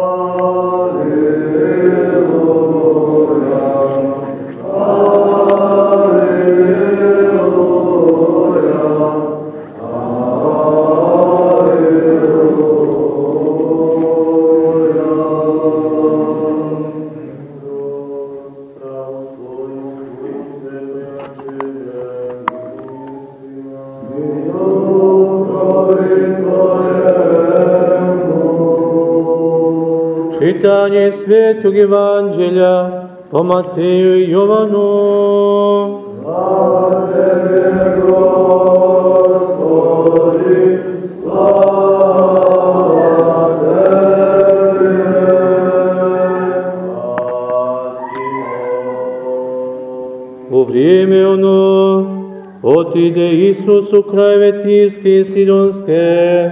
Oh. Svetog Evanđelja po Mateju i Jovanu. Slava Tebe, Gospodi, slava Tebe. U vrijeme ono otide Isus u krajeve Tirske i Sidonske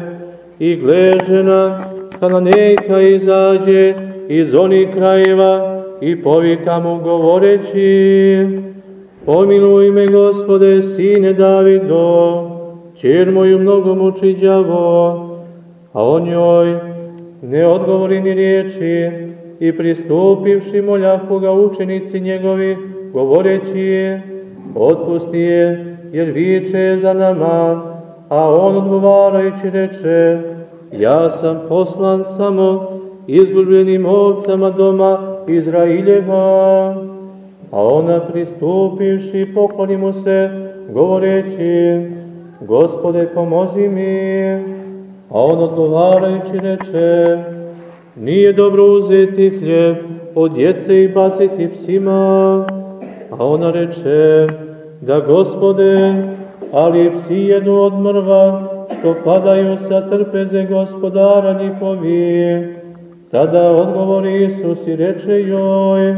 i gležena kananejka izađe iz onih krajeva i povika mu govoreći Pomiluj me, gospode, sine Davido, čer moju mnogo muči đavo, a on njoj ne odgovori ni riječi i pristupivši moljahu ga učenici njegovi, govoreći otpusti je, jer viče za nama, a on odgovarajući reče, ja sam poslan samo izgubljenim ovcama doma Izraeljeva. A ona pristupivši pokloni mu se, govoreći, Gospode pomozi mi. A on odgovarajući reče, nije dobro uzeti hljeb od djece i baciti psima. A ona reče, da gospode, ali psi jedu od mrva, što padaju sa trpeze gospodara njihovi. Tada odgovori Isus i reče joj,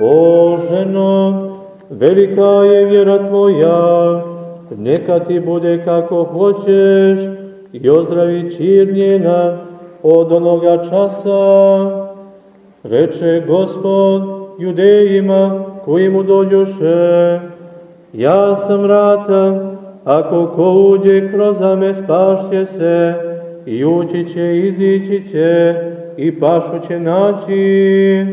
O ženo, velika je vjera tvoja, neka ti bude kako hoćeš i ozdravi čir njena od onoga časa. Reče gospod judejima koji mu dođoše, ja sam vrata, ako ko uđe kroz me spašće se, i ući će, izići će, i pašu će naći.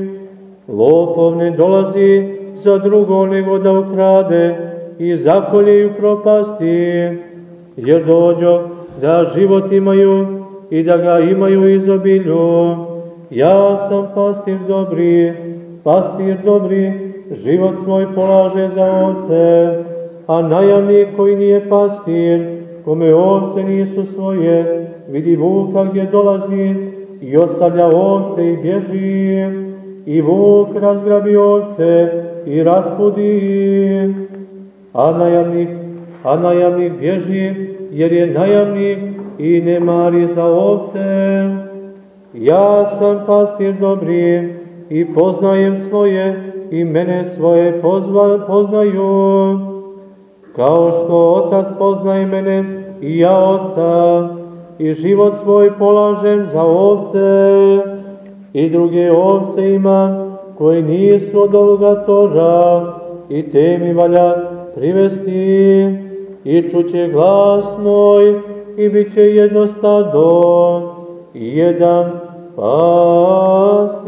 Lopov ne dolazi za drugo nego da ukrade i zakolje i propasti, jer dođo da život imaju i da ga imaju izobilju. Ja sam pastir dobri, pastir dobri, život svoj polaže za ovce, a najamnik koji nije pastir, kome ovce nisu svoje, vidi vuka gdje dolazi i ostavlja ovce i bježi, i vuk razgrabi ovce i raspudi, a najamnik, a najamnik bježi, jer je najamnik i ne mari za ovce. Ja sam pastir dobri i poznajem svoje i mene svoje pozva, poznaju. Kao što otac poznaje mene i ja oca i život svoj polažem za ovce i druge ovce imam koje nisu od ovoga toža i te mi valja privesti i čuće glas moj i bit će jedno stado i jedan pastir.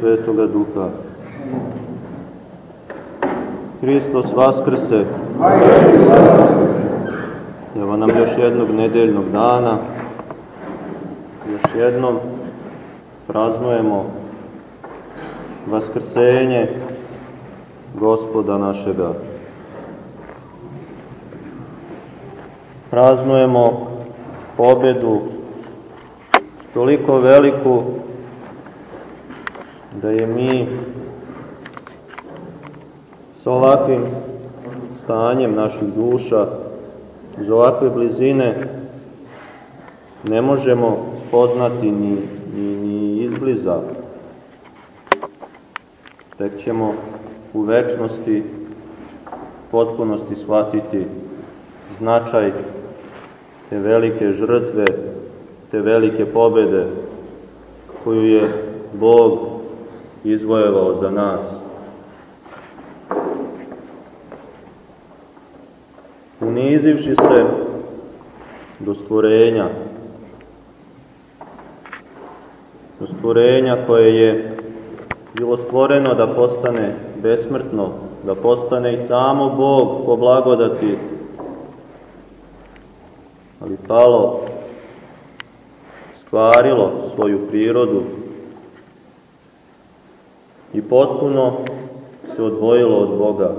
Svetoga Duha. Hristos Vaskrse. Evo nam još jednog nedeljnog dana. Još jednom praznujemo Vaskrsenje Gospoda našega. Praznujemo pobedu toliko veliku da je mi sa ovakvim stanjem naših duša, iz ovakve blizine, ne možemo spoznati ni, ni, ni izbliza. Tek ćemo u večnosti potpunosti shvatiti značaj te velike žrtve, te velike pobede koju je Bog izvojevao za nas. Unizivši se do stvorenja, do stvorenja koje je bilo stvoreno da postane besmrtno, da postane i samo Bog po blagodati, ali palo, skvarilo svoju prirodu i potpuno se odvojilo od Boga.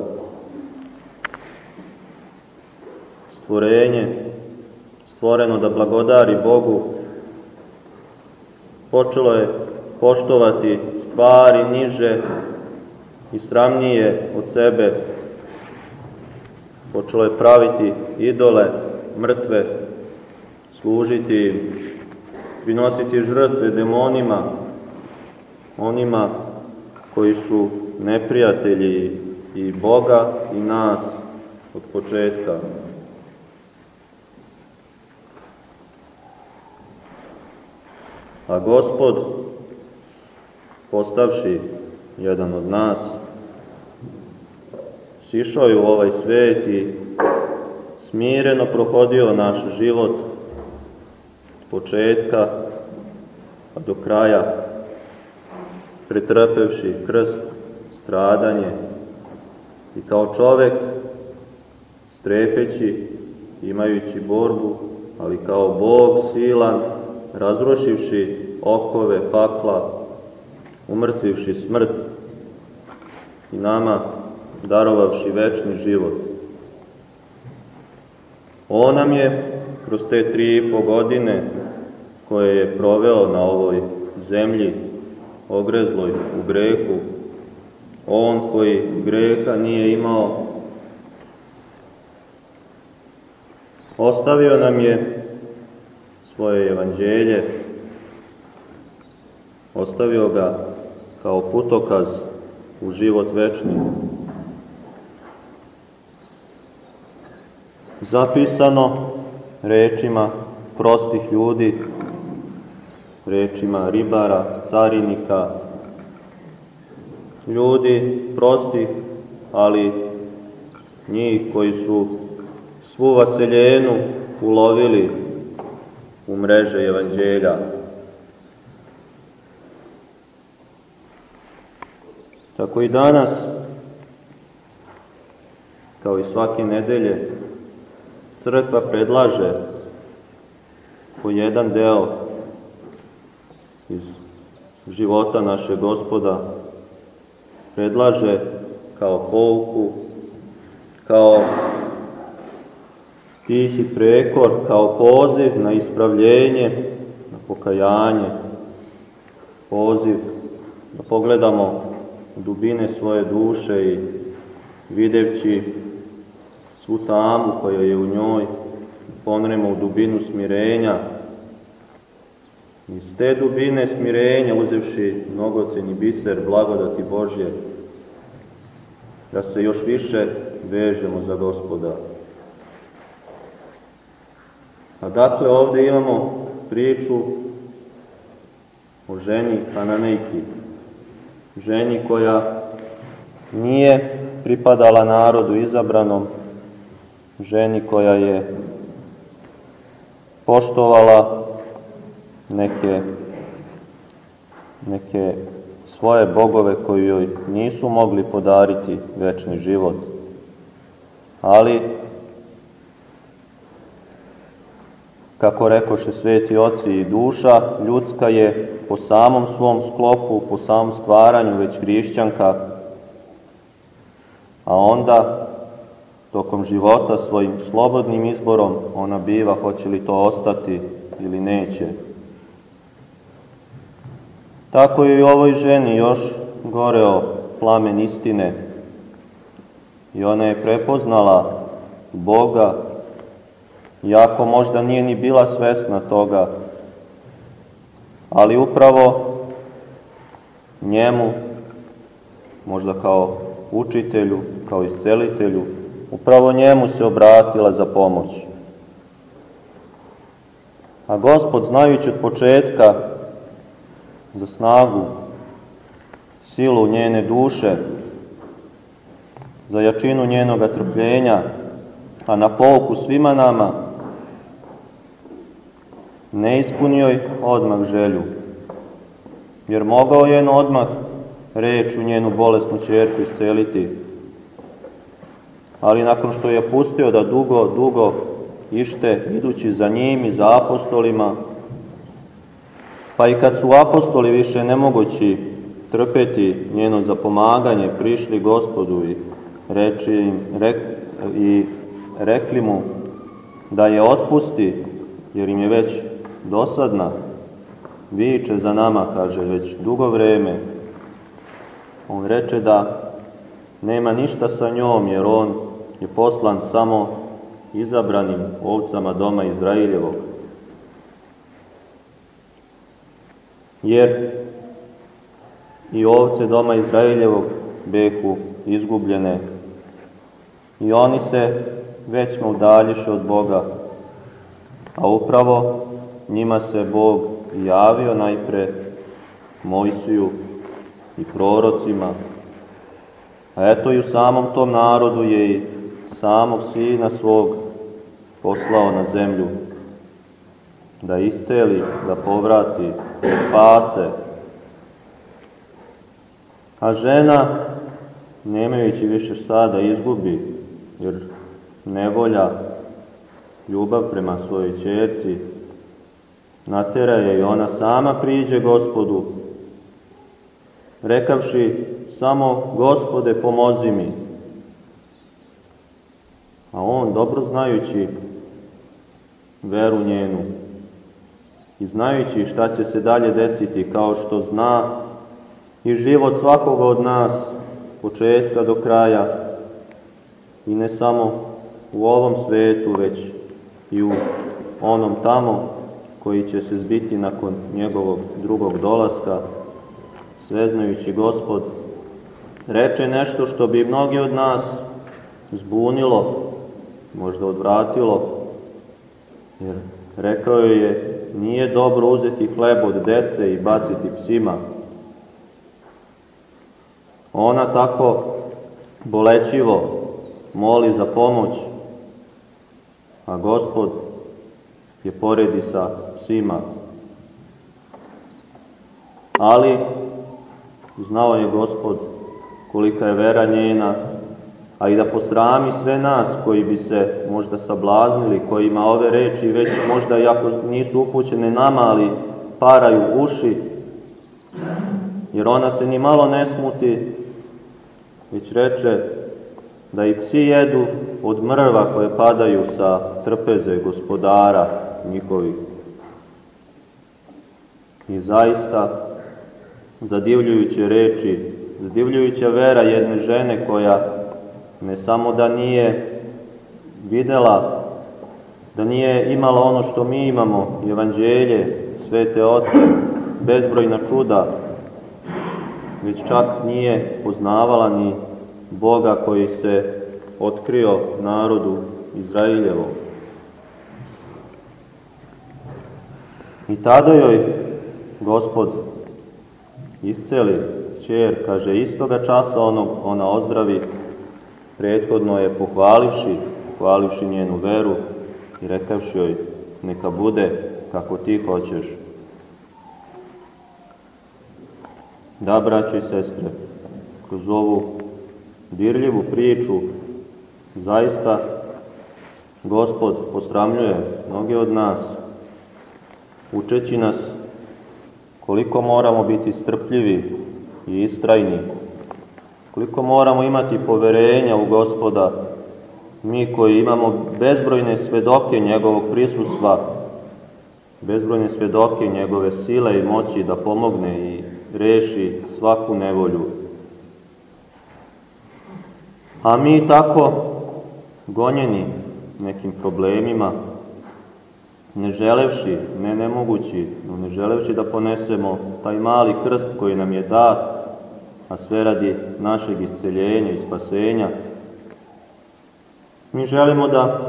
Stvorenje, stvoreno da blagodari Bogu, počelo je poštovati stvari niže i sramnije od sebe. Počelo je praviti idole, mrtve, služiti prinositi žrtve demonima, onima koji su neprijatelji i Boga i nas od početka. A Gospod, postavši jedan od nas, sišao je u ovaj svet i smireno prohodio naš život od početka pa do kraja, pretrpevši krst, stradanje i kao čovek strepeći, imajući borbu, ali kao Bog silan, razrušivši okove pakla, umrtvivši smrt i nama darovavši večni život. On nam je kroz te tri i po godine koje je proveo na ovoj zemlji, ogrezloj u grehu, on koji greha nije imao, ostavio nam je svoje evanđelje, ostavio ga kao putokaz u život večni. Zapisano rečima prostih ljudi, rečima ribara, carinika, ljudi prostih, ali njih koji su svu vaseljenu ulovili u mreže evanđelja. Tako i danas, kao i svake nedelje, crkva predlaže po jedan deo iz života naše gospoda, predlaže kao pouku, kao tihi prekor, kao poziv na ispravljenje, na pokajanje, poziv da pogledamo dubine svoje duše i videvći svu tamu koja je u njoj, ponremo u dubinu smirenja. Iz te dubine smirenja, uzevši mnogoceni biser blagodati Božje, da se još više vežemo za gospoda. A dakle, ovde imamo priču o ženi Hananejki, ženi koja nije pripadala narodu izabranom, ženi koja je poštovala neke, neke svoje bogove koji joj nisu mogli podariti večni život. Ali, kako rekoše sveti oci i duša, ljudska je po samom svom sklopu, po samom stvaranju već hrišćanka, a onda tokom života svojim slobodnim izborom ona biva hoće li to ostati ili neće. Tako je i ovoj ženi još goreo plamen istine i ona je prepoznala Boga, iako možda nije ni bila svesna toga, ali upravo njemu, možda kao učitelju, kao iscelitelju, upravo njemu se obratila za pomoć. A gospod, znajući od početka za snagu, silu njene duše, za jačinu njenoga trpljenja, a na pouku svima nama, ne ispunio odmah želju, jer mogao je odmah reč u njenu bolesnu čerku isceliti. Ali nakon što je pustio da dugo, dugo ište, idući za njim i za apostolima, pa i kad su apostoli više nemogući trpeti njeno zapomaganje, prišli gospodu i, reči im, rek, i rekli mu da je otpusti, jer im je već dosadna, viče za nama, kaže, već dugo vreme. On reče da nema ništa sa njom, jer on je poslan samo izabranim ovcama doma Izraeljevog. Jer i ovce doma Izraeljevog behu izgubljene. I oni se već smo udaljiše od Boga, a upravo njima se Bog javio najpre Mojsiju i prorocima, a eto i u samom tom narodu je i samog sina svog poslao na zemlju, da isceli, da povrati, spase. A žena, nemajući više šta da izgubi, jer nevolja, ljubav prema svojoj čerci, natera je i ona sama priđe gospodu, rekavši samo gospode pomozi mi. A on, dobro znajući veru njenu i znajući šta će se dalje desiti, kao što zna i život svakoga od nas, početka do kraja, i ne samo u ovom svetu, već i u onom tamo koji će se zbiti nakon njegovog drugog dolaska, sveznajući gospod, reče nešto što bi mnogi od nas zbunilo, možda odvratilo, jer rekao je, nije dobro uzeti hleb od dece i baciti psima. Ona tako bolećivo moli za pomoć, a gospod je poredi sa psima. Ali znao je gospod kolika je vera njena, a i da posrami sve nas koji bi se možda sablaznili, kojima ove reči već možda jako nisu upućene nama, ali paraju uši, jer ona se ni malo ne smuti, već reče da i psi jedu od mrva koje padaju sa trpeze gospodara njihovih. I zaista zadivljujuće reči, zadivljujuća vera jedne žene koja ne samo da nije videla, da nije imala ono što mi imamo, evanđelje, svete oce, bezbrojna čuda, već čak nije poznavala ni Boga koji se otkrio narodu Izrailjevom. I tada joj gospod isceli čer, kaže, istoga časa onog ona ozdravi, prethodno je pohvalivši, pohvalivši njenu veru i rekavši joj, neka bude kako ti hoćeš. Da, braći i sestre, kroz ovu dirljivu priču zaista Gospod posramljuje mnoge od nas, učeći nas koliko moramo biti strpljivi i istrajni, koliko moramo imati poverenja u Gospoda, mi koji imamo bezbrojne svedoke njegovog prisustva, bezbrojne svedoke njegove sile i moći da pomogne i reši svaku nevolju. A mi tako gonjeni nekim problemima, ne želevši, ne nemogući, no ne želevši da ponesemo taj mali krst koji nam je dat, a sve radi našeg isceljenja i spasenja, Mi želimo da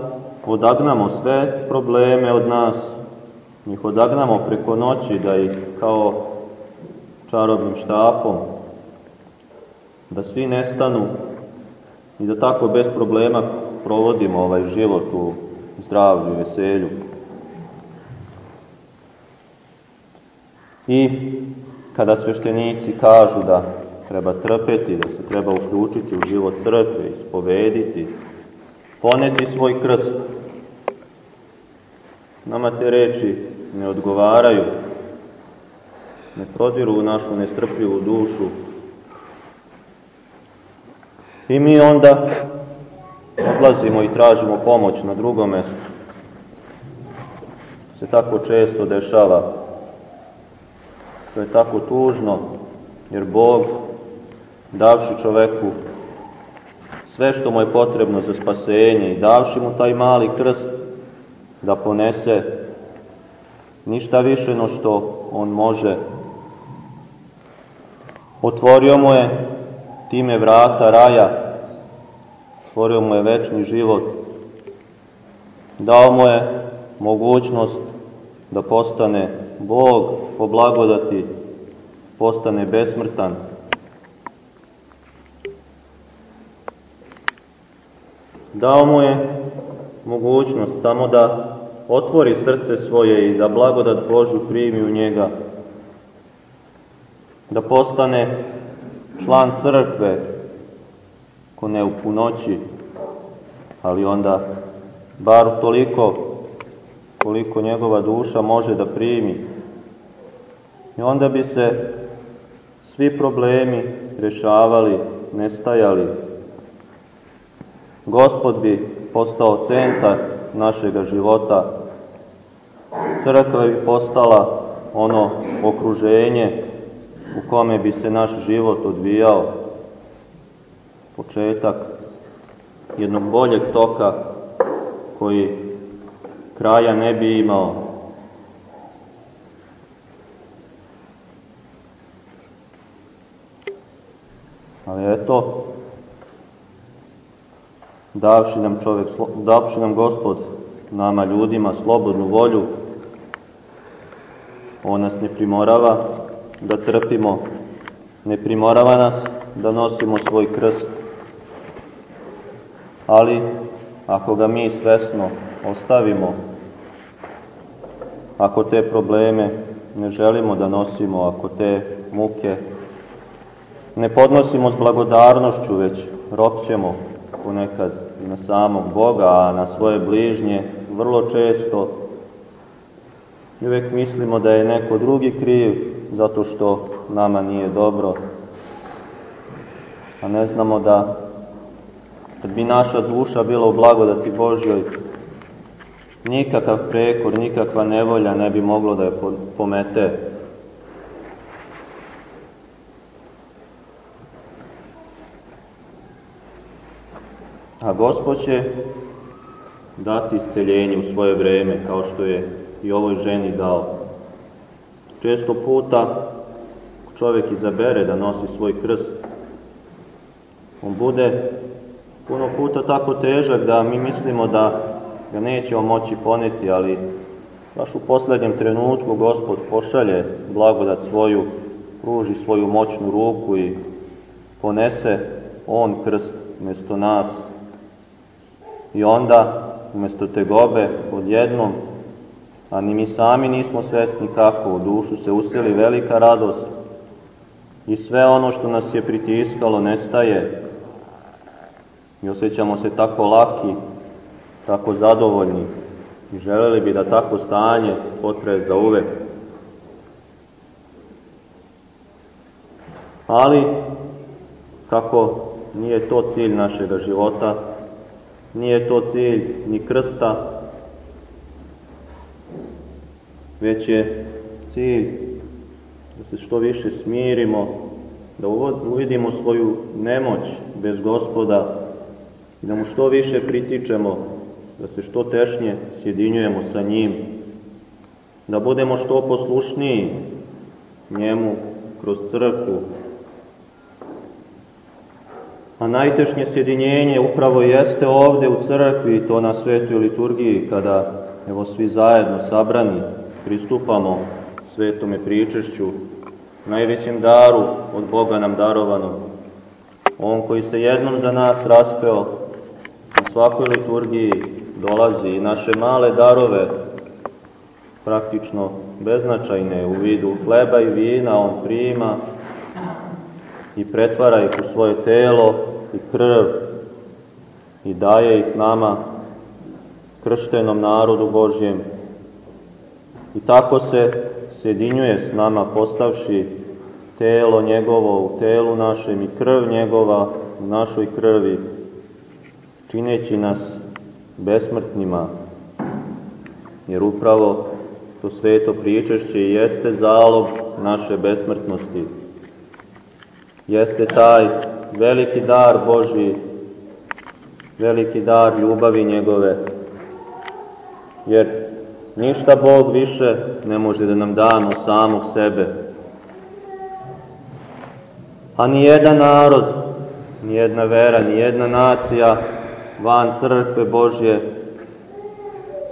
odagnamo sve probleme od nas, njih odagnamo preko noći, da ih kao čarobnim štapom, da svi nestanu i da tako bez problema provodimo ovaj život u zdravlju i veselju. I kada sveštenici kažu da treba trpeti, da se treba uključiti u život crkve, ispovediti, poneti svoj krst, nama te reči ne odgovaraju, ne prodiru u našu nestrpljivu dušu. I mi onda odlazimo i tražimo pomoć na drugom mestu. Se tako često dešava. To je tako tužno, jer Bog, davši čoveku sve što mu je potrebno za spasenje i davši mu taj mali krst da ponese ništa više no što on može. Otvorio mu je time vrata raja, stvorio mu je večni život, dao mu je mogućnost da postane Bog po blagodati, postane besmrtan. Dao mu je mogućnost samo da otvori srce svoje i da blagodat Božu primi u njega, da postane član crkve, ko ne u punoći, ali onda bar toliko koliko njegova duša može da primi. I onda bi se svi problemi rešavali, nestajali. Gospod bi postao centar našega života. Crkva bi postala ono okruženje u kome bi se naš život odvijao. Početak jednog boljeg toka koji kraja ne bi imao. Ali eto, davši nam čovjek, davši nam gospod, nama ljudima, slobodnu volju, on nas ne primorava da trpimo, ne primorava nas da nosimo svoj krst. Ali, ako ga mi svesno ostavimo, ako te probleme ne želimo da nosimo, ako te muke ne podnosimo s blagodarnošću, već ropćemo ponekad na samog Boga, a na svoje bližnje vrlo često i uvek mislimo da je neko drugi kriv zato što nama nije dobro, a ne znamo da kad bi naša duša bila u blagodati Božjoj, nikakav prekor, nikakva nevolja ne bi moglo da je pomete. A Gospod će dati isceljenje u svoje vreme, kao što je i ovoj ženi dao. Često puta čovjek izabere da nosi svoj krst. On bude puno puta tako težak da mi mislimo da ga nećemo moći poneti, ali baš u poslednjem trenutku Gospod pošalje blagodat svoju, pruži svoju moćnu ruku i ponese On krst mesto nas. I onda, umesto tegobe, odjednom, a ni mi sami nismo svesni kako, u dušu se useli velika radost. I sve ono što nas je pritiskalo nestaje. I osjećamo se tako laki, tako zadovoljni. I želeli bi da tako stanje potraje za uvek. Ali, kako nije to cilj našega života, nije to cilj ni krsta, već je cilj da se što više smirimo, da uvidimo svoju nemoć bez gospoda i da mu što više pritičemo, da se što tešnje sjedinjujemo sa njim, da budemo što poslušniji njemu kroz crkvu. A najtešnje sjedinjenje upravo jeste ovde u crkvi, to na svetoj liturgiji, kada evo svi zajedno sabrani pristupamo svetome pričešću, najvećem daru od Boga nam darovanom. On koji se jednom za nas raspeo na svakoj liturgiji dolazi i naše male darove, praktično beznačajne u vidu hleba i vina, on prima i pretvara ih u svoje telo i krv i daje ih nama, krštenom narodu Božjem. I tako se sjedinjuje s nama postavši telo njegovo u telu našem i krv njegova u našoj krvi, čineći nas besmrtnima, jer upravo to sveto pričešće jeste zalog naše besmrtnosti. Jeste taj veliki dar Boži, veliki dar ljubavi njegove, jer ništa Bog više ne može da nam da od samog sebe. A ni jedan narod, ni jedna vera, ni jedna nacija van crkve Božje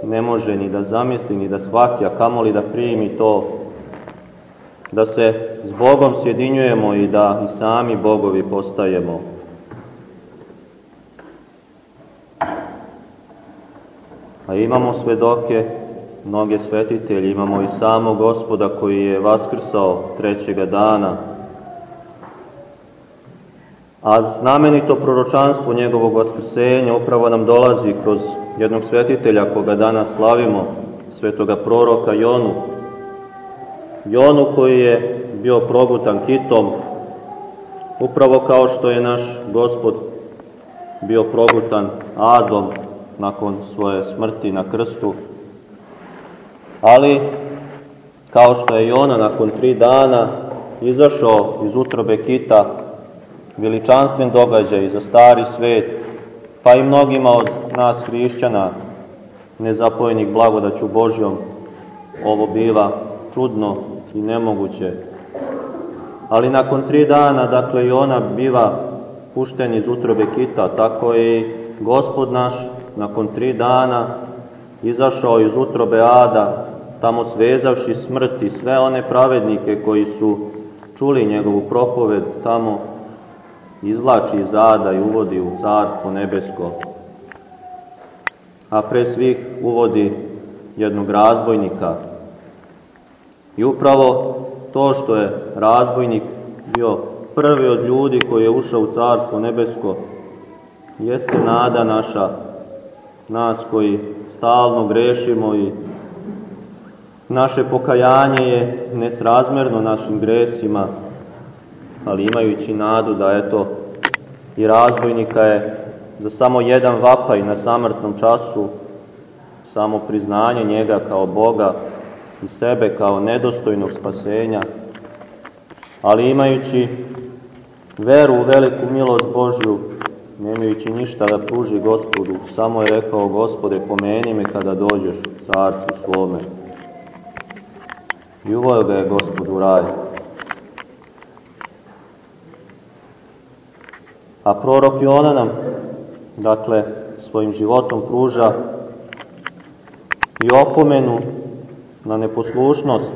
ne može ni da zamisli, ni da shvati, a kamoli da primi to, da se s Bogom sjedinjujemo i da i sami Bogovi postajemo. A imamo svedoke, mnoge svetitelji, imamo i samo gospoda koji je vaskrsao trećega dana, a znamenito proročanstvo njegovog vaskrsenja upravo nam dolazi kroz jednog svetitelja koga danas slavimo, svetoga proroka Jonu. Jonu koji je bio progutan kitom, upravo kao što je naš gospod bio progutan adom nakon svoje smrti na krstu. Ali, kao što je Jona nakon tri dana izašao iz utrobe kita, veličanstven događaj za stari svet, pa i mnogima od nas hrišćana, nezapojenih blagodaću Božjom, ovo biva čudno i nemoguće. Ali nakon tri dana, dakle, i ona biva pušten iz utrobe kita, tako i gospod naš nakon tri dana izašao iz utrobe Ada, tamo svezavši smrt i sve one pravednike koji su čuli njegovu propoved tamo izvlači iz ada i uvodi u carstvo nebesko, a pre svih uvodi jednog razbojnika. I upravo to što je razbojnik bio prvi od ljudi koji je ušao u carstvo nebesko, jeste nada naša, nas koji stalno grešimo i naše pokajanje je nesrazmerno našim gresima, ali imajući nadu da eto i razbojnika je za samo jedan vapaj na samrtnom času, samo priznanje njega kao Boga i sebe kao nedostojnog spasenja, ali imajući veru u veliku milost Božju, nemajući ništa da pruži gospodu, samo je rekao, gospode, pomeni me kada dođeš carstvu svome. I uvojio ga je gospod u raj. A prorok Jona nam, dakle, svojim životom pruža i opomenu na neposlušnost,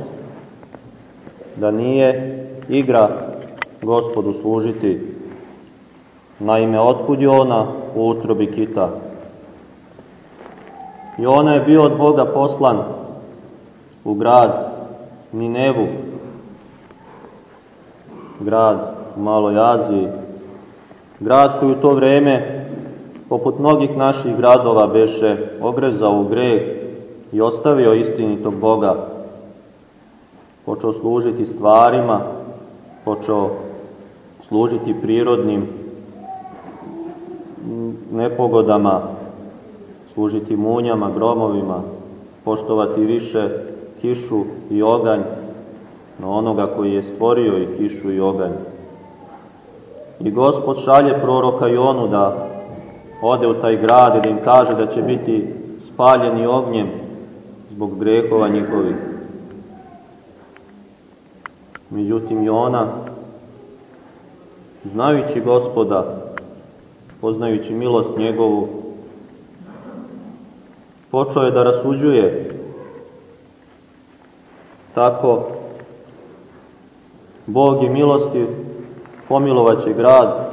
da nije igra gospodu služiti. Naime, otkud Jona u utrobi kita? Jona je bio od Boga poslan u grad Ninevu, grad u Maloj Aziji, Grad koji u to vreme, poput mnogih naših gradova, beše ogrezao u greh i ostavio istinitog Boga. Počeo služiti stvarima, počeo služiti prirodnim nepogodama, služiti munjama, gromovima, poštovati više kišu i oganj na onoga koji je stvorio i kišu i oganj. I gospod šalje proroka Jonu da ode u taj grad i da im kaže da će biti spaljeni ognjem zbog grehova njihovih. Međutim, Jona, znajući gospoda, poznajući milost njegovu, počeo je da rasuđuje tako Bog je milosti pomilovaće grad,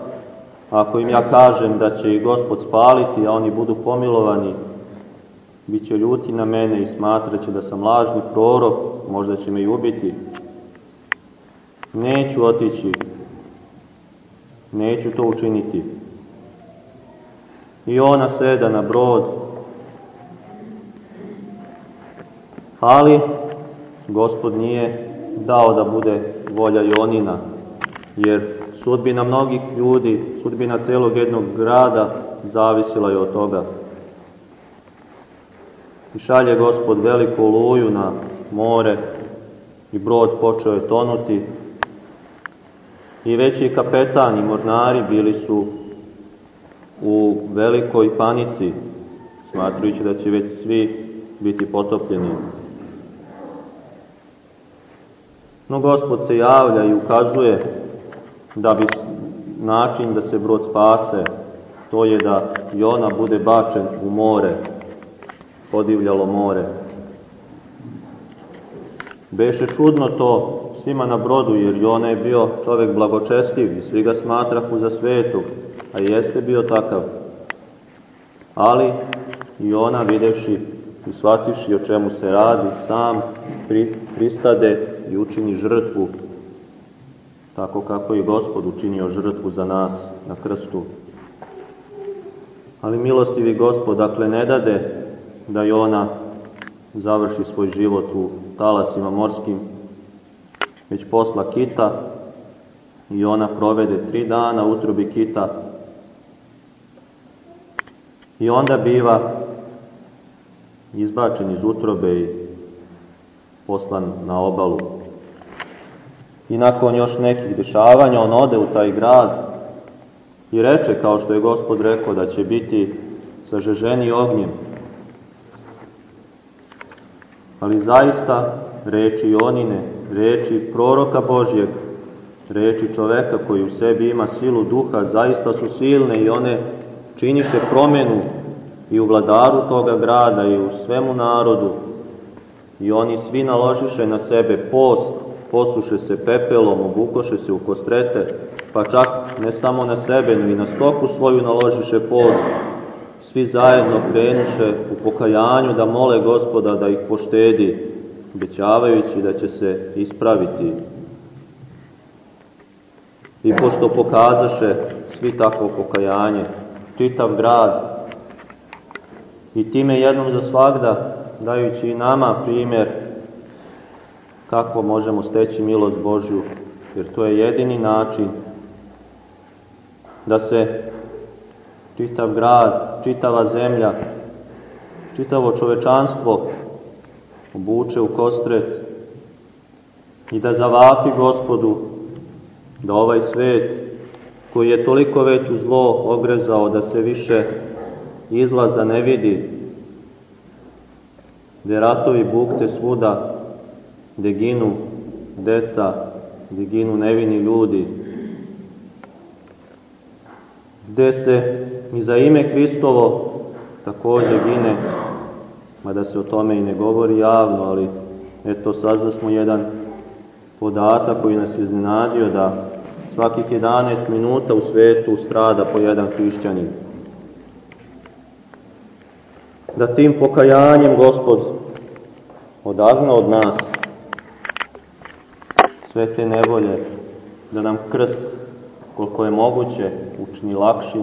ako im ja kažem da će ih Gospod spaliti, a oni budu pomilovani, bit će ljuti na mene i smatraće da sam lažni prorok, možda će me i ubiti. Neću otići, neću to učiniti. I ona seda na brod, ali Gospod nije dao da bude volja Jonina, jer sudbina mnogih ljudi, sudbina celog jednog grada zavisila je od toga. I šalje Gospod veliku oluju na more i brod počeo je tonuti. I veći kapetan i mornari bili su u velikoj panici, smatrujući da će već svi biti potopljeni. No Gospod se javlja i ukazuje da bi način da se brod spase, to je da Jona bude bačen u more, podivljalo more. Beše čudno to svima na brodu, jer Jona je bio čovek blagočestiv i svi ga smatrahu za svetog, a jeste bio takav. Ali i ona videvši i shvativši o čemu se radi, sam pri, pristade i učini žrtvu, tako kako i Gospod učinio žrtvu za nas na krstu. Ali milostivi Gospod, dakle, ne dade da Jona završi svoj život u talasima morskim, već posla kita i ona provede tri dana u utrobi kita i onda biva izbačen iz utrobe i poslan na obalu. I nakon još nekih dešavanja on ode u taj grad i reče, kao što je gospod rekao, da će biti sažeženi ognjem. Ali zaista reči Jonine, reči proroka Božjeg, reči čoveka koji u sebi ima silu duha, zaista su silne i one činiše promenu i u vladaru toga grada i u svemu narodu. I oni svi naložiše na sebe post, posuše se pepelom, obukoše se u kostrete, pa čak ne samo na sebe, no i na stoku svoju naložiše post. Svi zajedno krenuše u pokajanju da mole gospoda da ih poštedi, obećavajući da će se ispraviti. I pošto pokazaše svi takvo pokajanje, čitav grad i time jednom za svagda dajući i nama primjer kako možemo steći milost Božju, jer to je jedini način da se čitav grad, čitava zemlja, čitavo čovečanstvo obuče u kostret i da zavapi gospodu da ovaj svet koji je toliko već u zlo ogrezao da se više izlaza ne vidi, gde ratovi bukte svuda, gde ginu deca, gde ginu nevini ljudi, gde se i za ime Hristovo takođe gine, mada se o tome i ne govori javno, ali eto sazva smo jedan podatak koji nas iznenadio da svakih 11 minuta u svetu strada po jedan hrišćanin. Da tim pokajanjem Gospod odagna od nas sve te nevolje, da nam krst koliko je moguće učini lakšim,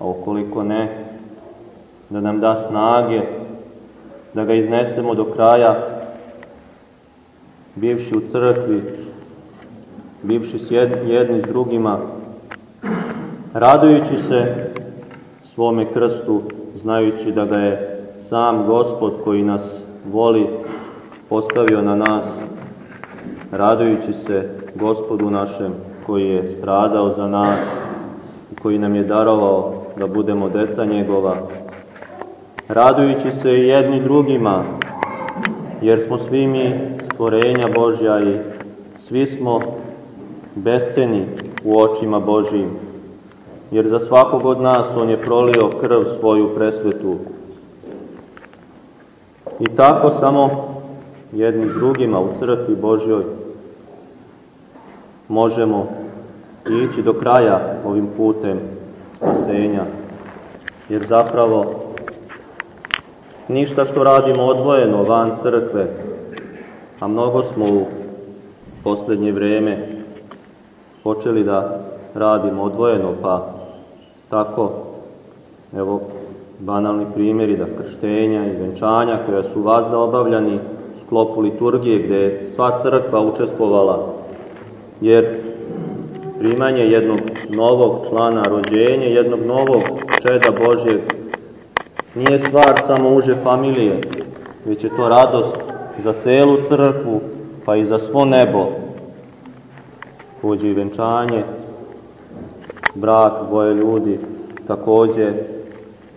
a ukoliko ne, da nam da snage, da ga iznesemo do kraja, bivši u crkvi, bivši s jedni s drugima, radujući se svome krstu znajući da ga je sam Gospod koji nas voli postavio na nas, radujući se Gospodu našem koji je stradao za nas i koji nam je darovao da budemo deca njegova, radujući se jedni drugima, jer smo svi mi stvorenja Božja i svi smo besceni u očima Božijim. jer za svakog od nas On je prolio krv svoju presvetu. I tako samo jednim drugima u crkvi Božjoj možemo ići do kraja ovim putem spasenja, jer zapravo ništa što radimo odvojeno van crkve, a mnogo smo u posljednje vrijeme počeli da radimo odvojeno, pa tako, evo, banalni primjeri da krštenja i venčanja koja su vazda obavljani sklopu liturgije gdje je sva crkva učestvovala, jer primanje jednog novog člana rođenja, jednog novog čeda Božjeg nije stvar samo uže familije, već je to radost za celu crkvu, pa i za svo nebo. Uđe i venčanje, brak dvoje ljudi, takođe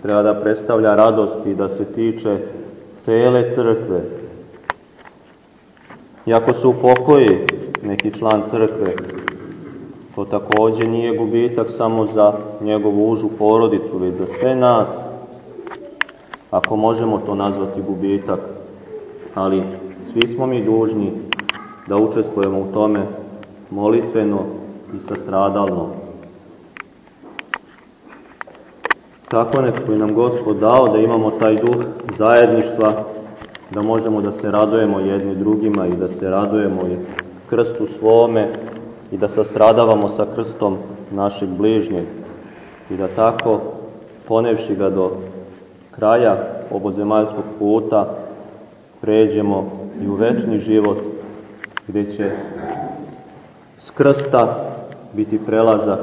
treba da predstavlja radost i da se tiče cele crkve. Iako se upokoji neki član crkve, to takođe nije gubitak samo za njegovu užu porodicu, već za sve nas, ako možemo to nazvati gubitak, ali svi smo mi dužni da učestvujemo u tome molitveno i sastradalno. Tako neko je nam Gospod dao da imamo taj duh zajedništva, da možemo da se radujemo jedni drugima i da se radujemo i krstu svome i da sastradavamo sa krstom našeg bližnjeg i da tako, ponevši ga do kraja obozemaljskog puta, pređemo i u večni život, gdje će s krsta biti prelazak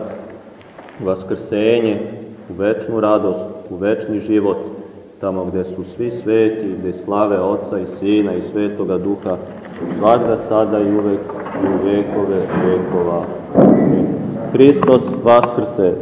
vaskrsenje, u večnu radost, u večni život, tamo gde su svi sveti, gde slave Oca i Sina i Svetoga Duha, svakda sada i uvek u vekove vekova. Hristos Vaskrse!